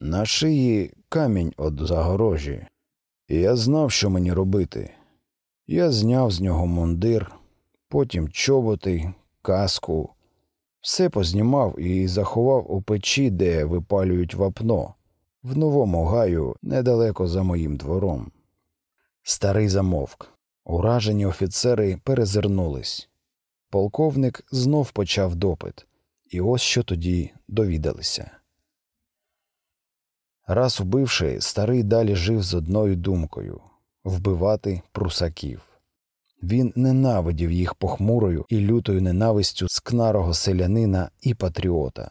На шиї камінь од загорожі. І я знав, що мені робити. Я зняв з нього мундир, потім чоботи, каску, все познімав і заховав у печі, де випалюють вапно, в новому гаю недалеко за моїм двором. Старий замовк. Уражені офіцери перезирнулись. Полковник знов почав допит, і ось що тоді довідалися. Раз убивши, старий далі жив з одною думкою вбивати прусаків. Він ненавидів їх похмурою і лютою ненавистю скнарого селянина і патріота.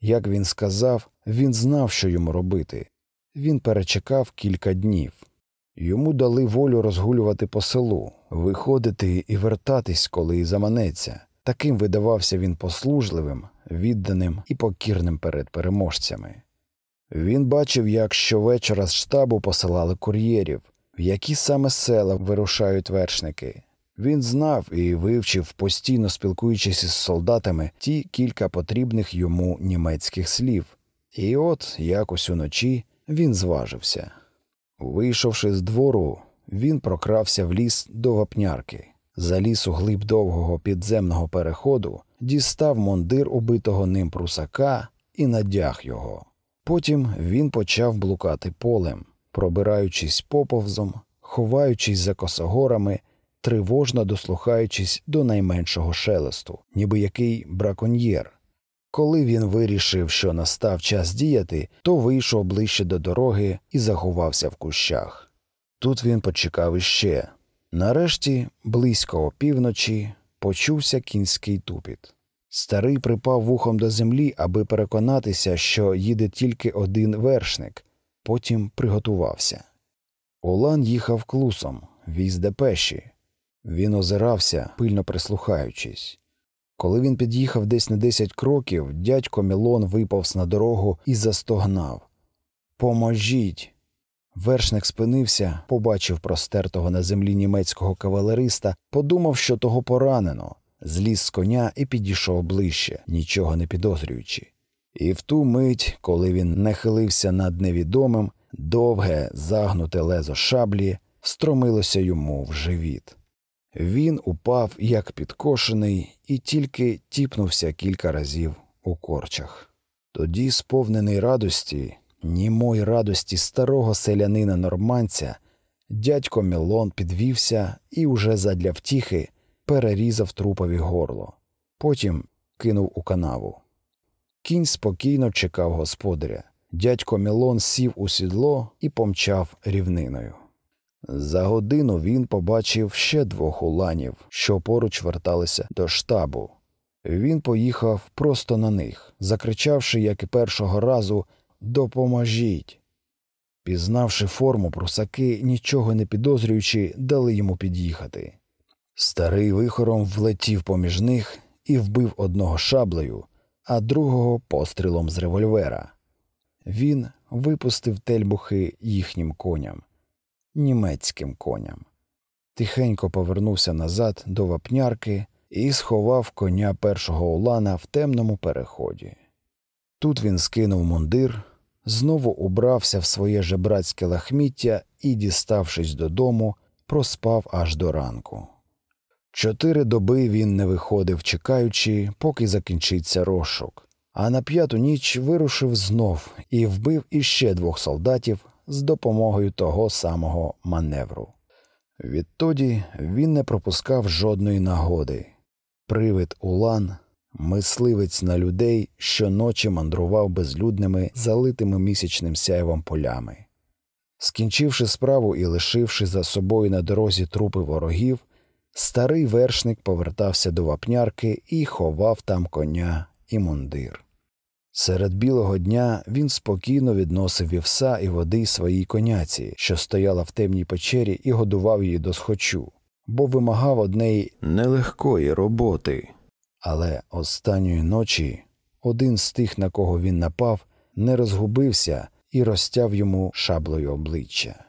Як він сказав, він знав, що йому робити. Він перечекав кілька днів. Йому дали волю розгулювати по селу, виходити і вертатись, коли заманеться. Таким видавався він послужливим, відданим і покірним перед переможцями. Він бачив, як щовечора з штабу посилали кур'єрів, в які саме села вирушають вершники. Він знав і вивчив, постійно спілкуючись із солдатами, ті кілька потрібних йому німецьких слів. І от якось уночі він зважився. Вийшовши з двору, він прокрався в ліс до вапнярки, заліз у глиб довгого підземного переходу, дістав мундир убитого ним прусака і надяг його. Потім він почав блукати полем, пробираючись поповзом, ховаючись за косогорами, тривожно дослухаючись до найменшого шелесту, ніби який браконьєр. Коли він вирішив, що настав час діяти, то вийшов ближче до дороги і заховався в кущах. Тут він почекав іще. Нарешті, близько опівночі, почувся кінський тупіт. Старий припав вухом до землі, аби переконатися, що їде тільки один вершник, потім приготувався. Олан їхав клусом, віз депеші. Він озирався, пильно прислухаючись. Коли він під'їхав десь на десять кроків, дядько Мілон виповз на дорогу і застогнав Поможіть. Вершник спинився, побачив простертого на землі німецького кавалериста, подумав, що того поранено, зліз з коня і підійшов ближче, нічого не підозрюючи. І в ту мить, коли він нахилився над невідомим, довге загнуте лезо шаблі встромилося йому в живіт. Він упав, як підкошений, і тільки тіпнувся кілька разів у корчах. Тоді, сповнений радості, німої радості старого селянина норманця, дядько Мілон підвівся і уже задля втіхи перерізав трупові горло, потім кинув у канаву. Кінь спокійно чекав господаря. Дядько Мілон сів у сідло і помчав рівниною. За годину він побачив ще двох уланів, що поруч верталися до штабу. Він поїхав просто на них, закричавши, як і першого разу Допоможіть. Пізнавши форму, прусаки, нічого не підозрюючи, дали йому під'їхати. Старий вихором влетів поміж них і вбив одного шаблею, а другого пострілом з револьвера. Він випустив тельбухи їхнім коням німецьким коням. Тихенько повернувся назад до вапнярки і сховав коня першого улана в темному переході. Тут він скинув мундир, знову убрався в своє жебрацьке лахміття і, діставшись додому, проспав аж до ранку. Чотири доби він не виходив, чекаючи, поки закінчиться розшук, а на п'яту ніч вирушив знов і вбив іще двох солдатів з допомогою того самого маневру. Відтоді він не пропускав жодної нагоди. Привид Улан, мисливець на людей, щоночі мандрував безлюдними, залитими місячним сяйвом полями. Скінчивши справу і лишивши за собою на дорозі трупи ворогів, старий вершник повертався до вапнярки і ховав там коня і мундир. Серед білого дня він спокійно відносив вівса і води своїй коняці, що стояла в темній печері, і годував її до схочу, бо вимагав однеї нелегкої роботи. Але останньої ночі один з тих, на кого він напав, не розгубився і розтяв йому шаблею обличчя.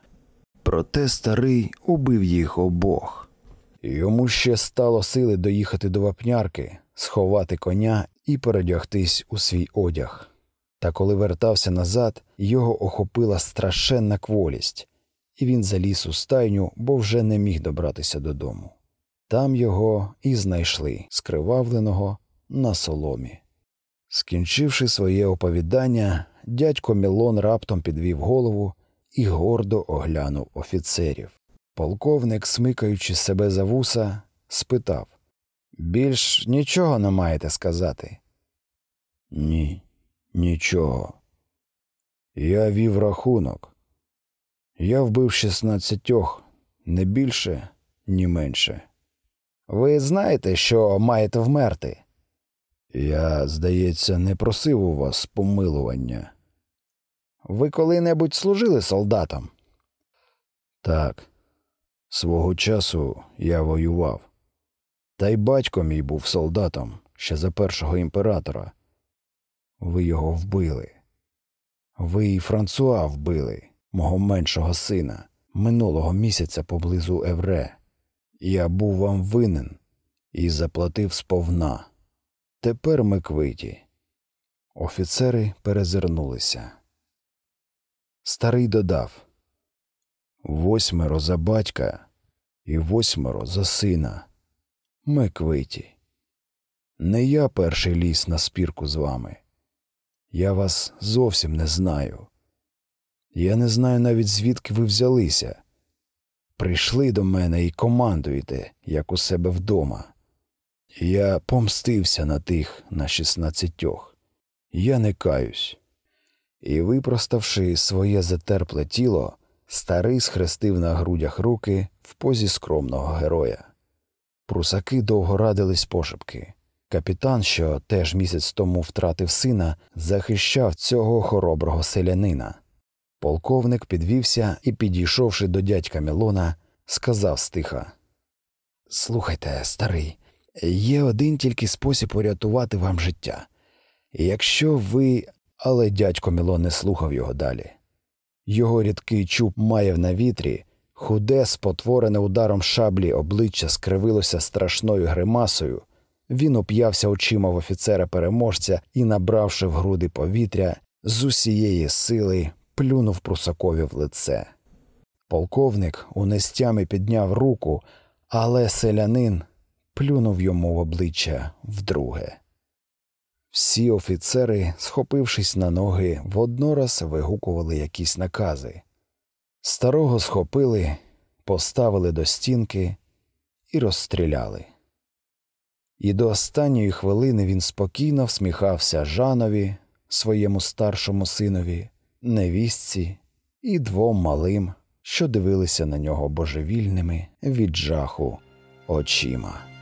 Проте старий убив їх обох. Йому ще стало сили доїхати до вапнярки, сховати коня і передягтись у свій одяг. Та коли вертався назад, його охопила страшенна кволість, і він заліз у стайню, бо вже не міг добратися додому. Там його і знайшли, скривавленого на соломі. Скінчивши своє оповідання, дядько Мілон раптом підвів голову і гордо оглянув офіцерів. Полковник, смикаючи себе за вуса, спитав Більш нічого не маєте сказати? Ні, нічого. Я вів рахунок. Я вбив шістнадцятьох, не більше, ні менше. Ви знаєте, що маєте вмерти? Я, здається, не просив у вас помилування. Ви коли-небудь служили солдатом? Так, свого часу я воював. Та й батько мій був солдатом ще за першого імператора. Ви його вбили. Ви і Франсуа вбили, мого меншого сина, минулого місяця поблизу Евре. Я був вам винен і заплатив сповна. Тепер ми квиті. Офіцери перезирнулися. Старий додав восьмеро за батька і восьмеро за сина. Ми квиті. Не я перший ліс на спірку з вами. Я вас зовсім не знаю. Я не знаю навіть звідки ви взялися. Прийшли до мене і командуєте, як у себе вдома. Я помстився на тих на шістнадцятьох. Я не каюсь. І, випроставши своє затерпле тіло, старий схрестив на грудях руки в позі скромного героя. Прусаки довго радились пошепки. Капітан, що теж місяць тому втратив сина, захищав цього хороброго селянина. Полковник підвівся і, підійшовши до дядька Мілона, сказав стиха Слухайте, старий, є один тільки спосіб урятувати вам життя. Якщо ви. Але дядько Мілон не слухав його далі. Його рідкий чуб маяв на вітрі, худе, спотворене ударом шаблі обличчя скривилося страшною гримасою. Він уп'явся очима в офіцера переможця і, набравши в груди повітря, з усієї сили плюнув прусакові в лице. Полковник у нестями підняв руку, але селянин плюнув йому в обличчя вдруге. Всі офіцери, схопившись на ноги, воднораз вигукували якісь накази. Старого схопили, поставили до стінки і розстріляли. І до останньої хвилини він спокійно всміхався Жанові, своєму старшому синові, невістці і двом малим, що дивилися на нього божевільними від жаху очима.